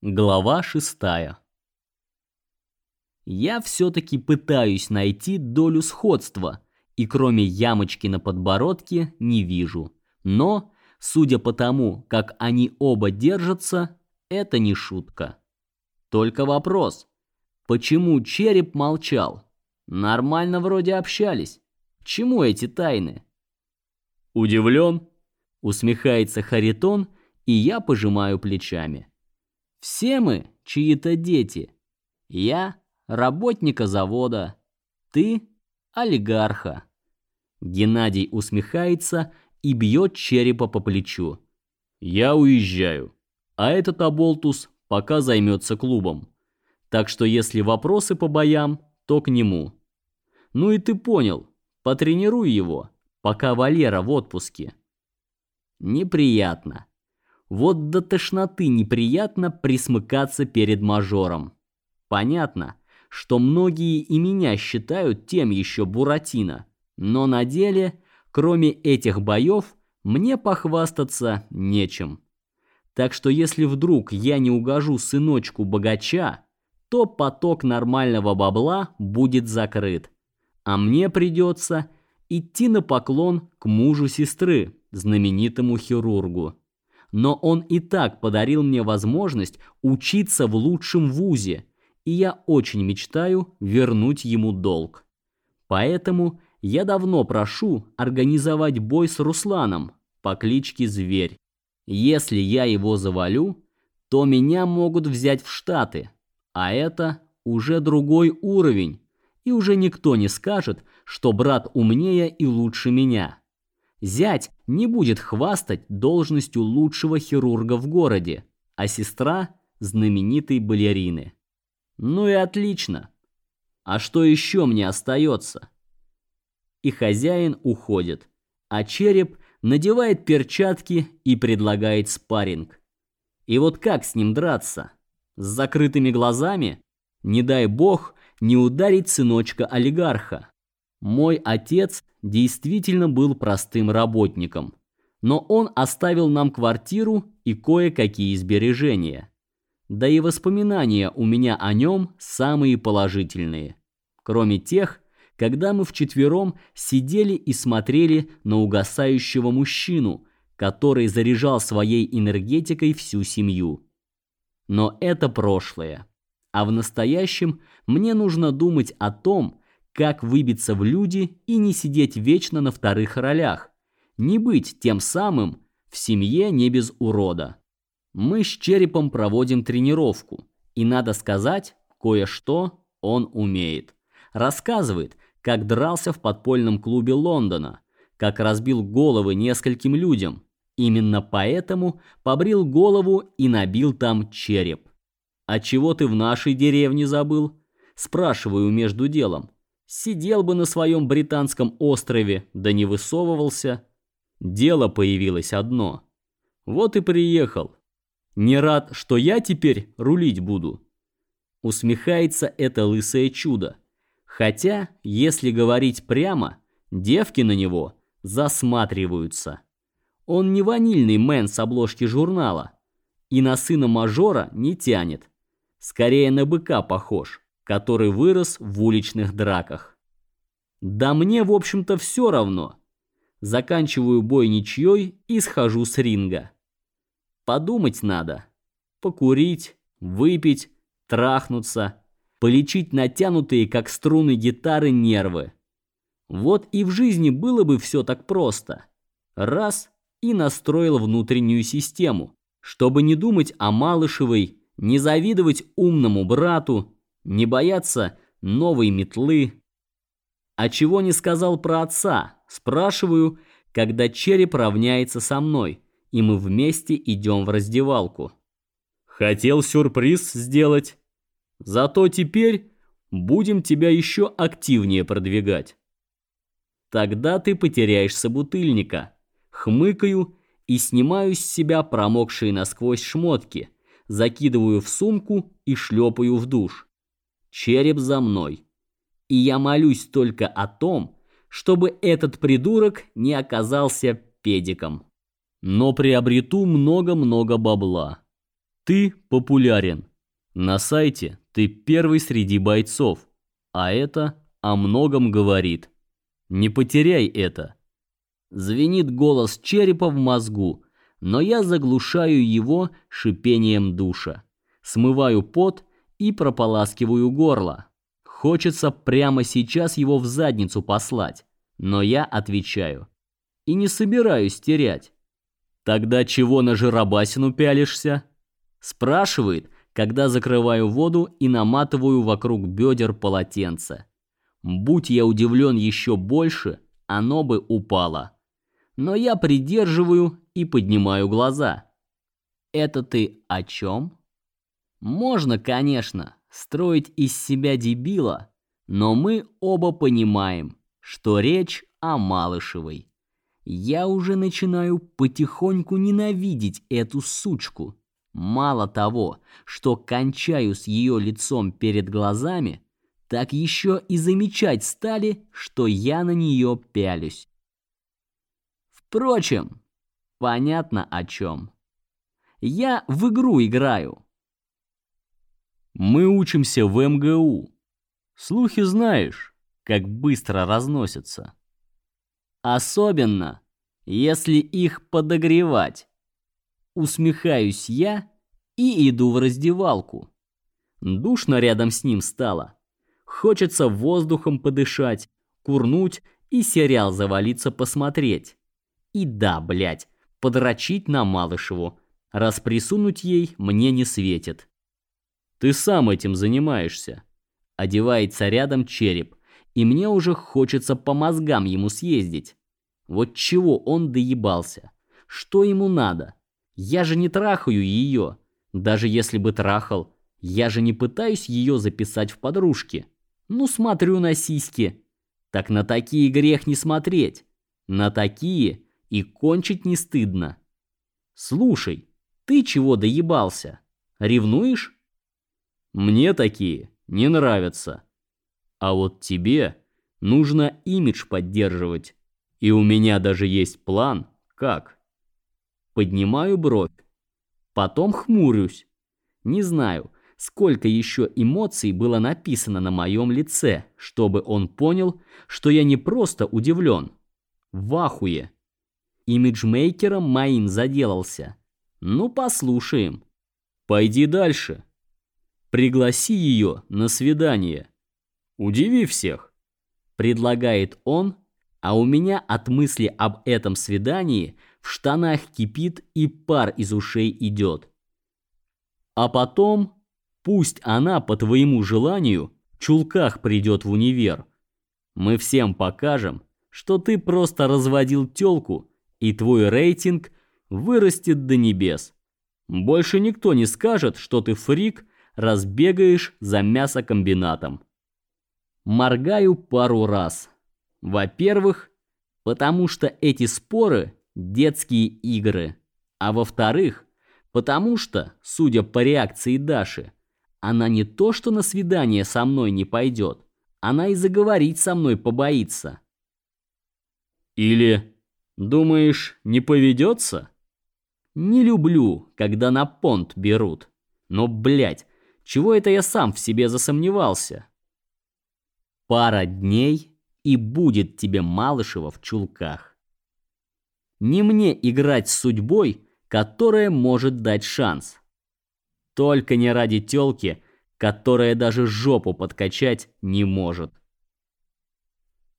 Глава шестая. Я все-таки пытаюсь найти долю сходства, и кроме ямочки на подбородке не вижу. Но, судя по тому, как они оба держатся, это не шутка. Только вопрос, почему череп молчал? Нормально вроде общались. К чему эти тайны? Удивлен? Усмехается Харитон, и я пожимаю плечами. Все мы чьи-то дети. Я работника завода, ты олигарха. Геннадий усмехается и бьет черепа по плечу. Я уезжаю, а этот оболтус пока займется клубом. Так что если вопросы по боям, то к нему. Ну и ты понял, потренируй его, пока Валера в отпуске. Неприятно. Вот до тошноты неприятно присмыкаться перед мажором. Понятно, что многие и меня считают тем еще Буратино, но на деле, кроме этих боев, мне похвастаться нечем. Так что если вдруг я не угожу сыночку богача, то поток нормального бабла будет закрыт. А мне придется идти на поклон к мужу сестры, знаменитому хирургу но он и так подарил мне возможность учиться в лучшем вузе, и я очень мечтаю вернуть ему долг. Поэтому я давно прошу организовать бой с Русланом по кличке Зверь. Если я его завалю, то меня могут взять в Штаты, а это уже другой уровень, и уже никто не скажет, что брат умнее и лучше меня. Зять не будет хвастать должностью лучшего хирурга в городе, а сестра знаменитой балерины. Ну и отлично. А что еще мне остается? И хозяин уходит, а череп надевает перчатки и предлагает спарринг. И вот как с ним драться? С закрытыми глазами? Не дай бог не ударить сыночка олигарха. Мой отец действительно был простым работником, но он оставил нам квартиру и кое-какие сбережения. Да и воспоминания у меня о нем самые положительные. Кроме тех, когда мы вчетвером сидели и смотрели на угасающего мужчину, который заряжал своей энергетикой всю семью. Но это прошлое. А в настоящем мне нужно думать о том, как выбиться в люди и не сидеть вечно на вторых ролях, не быть тем самым в семье не без урода. Мы с Черепом проводим тренировку, и надо сказать, кое-что он умеет. Рассказывает, как дрался в подпольном клубе Лондона, как разбил головы нескольким людям. Именно поэтому побрил голову и набил там череп. А чего ты в нашей деревне забыл? Спрашиваю между делом. Сидел бы на своем британском острове, да не высовывался. Дело появилось одно. Вот и приехал. Не рад, что я теперь рулить буду. Усмехается это лысое чудо. Хотя, если говорить прямо, девки на него засматриваются. Он не ванильный мэн с обложки журнала. И на сына мажора не тянет. Скорее на быка похож который вырос в уличных драках. Да мне, в общем-то, все равно. Заканчиваю бой ничьей и схожу с ринга. Подумать надо. Покурить, выпить, трахнуться, полечить натянутые, как струны гитары, нервы. Вот и в жизни было бы все так просто. Раз и настроил внутреннюю систему, чтобы не думать о Малышевой, не завидовать умному брату, не бояться новой метлы. А чего не сказал про отца? Спрашиваю, когда череп равняется со мной, и мы вместе идем в раздевалку. Хотел сюрприз сделать. Зато теперь будем тебя еще активнее продвигать. Тогда ты потеряешь собутыльника. Хмыкаю и снимаю с себя промокшие насквозь шмотки, закидываю в сумку и шлепаю в душ череп за мной. И я молюсь только о том, чтобы этот придурок не оказался педиком. Но приобрету много-много бабла. Ты популярен. На сайте ты первый среди бойцов, а это о многом говорит. Не потеряй это. Звенит голос черепа в мозгу, но я заглушаю его шипением душа. Смываю пот и прополаскиваю горло. Хочется прямо сейчас его в задницу послать, но я отвечаю. И не собираюсь терять. Тогда чего на жиробасину пялишься? Спрашивает, когда закрываю воду и наматываю вокруг бедер полотенце. Будь я удивлен еще больше, оно бы упало. Но я придерживаю и поднимаю глаза. Это ты о чем? Можно, конечно, строить из себя дебила, но мы оба понимаем, что речь о Малышевой. Я уже начинаю потихоньку ненавидеть эту сучку. Мало того, что кончаю с ее лицом перед глазами, так еще и замечать стали, что я на нее пялюсь. Впрочем, понятно о чем. Я в игру играю. Мы учимся в МГУ. Слухи знаешь, как быстро разносятся. Особенно, если их подогревать. Усмехаюсь я и иду в раздевалку. Душно рядом с ним стало. Хочется воздухом подышать, курнуть и сериал завалиться посмотреть. И да, блядь, подрочить на Малышеву, раз присунуть ей мне не светит. Ты сам этим занимаешься. Одевается рядом череп, и мне уже хочется по мозгам ему съездить. Вот чего он доебался? Что ему надо? Я же не трахаю ее. Даже если бы трахал, я же не пытаюсь ее записать в подружки. Ну, смотрю на сиськи. Так на такие грех не смотреть. На такие и кончить не стыдно. Слушай, ты чего доебался? Ревнуешь? Мне такие не нравятся. А вот тебе нужно имидж поддерживать. И у меня даже есть план, как. Поднимаю бровь. Потом хмурюсь. Не знаю, сколько еще эмоций было написано на моем лице, чтобы он понял, что я не просто удивлен. В ахуе. Имиджмейкером моим заделался. Ну, послушаем. Пойди дальше. Пригласи ее на свидание. Удиви всех. Предлагает он, а у меня от мысли об этом свидании в штанах кипит и пар из ушей идет. А потом Пусть она по твоему желанию в чулках придет в универ. Мы всем покажем, что ты просто разводил тёлку, и твой рейтинг вырастет до небес. Больше никто не скажет, что ты фрик, разбегаешь за мясокомбинатом. Моргаю пару раз. Во-первых, потому что эти споры – детские игры. А во-вторых, потому что, судя по реакции Даши, она не то, что на свидание со мной не пойдет, она и заговорить со мной побоится. Или, думаешь, не поведется? Не люблю, когда на понт берут. Но, блядь, чего это я сам в себе засомневался? Пара дней, и будет тебе Малышева в чулках. Не мне играть с судьбой, которая может дать шанс. Только не ради тёлки, которая даже жопу подкачать не может.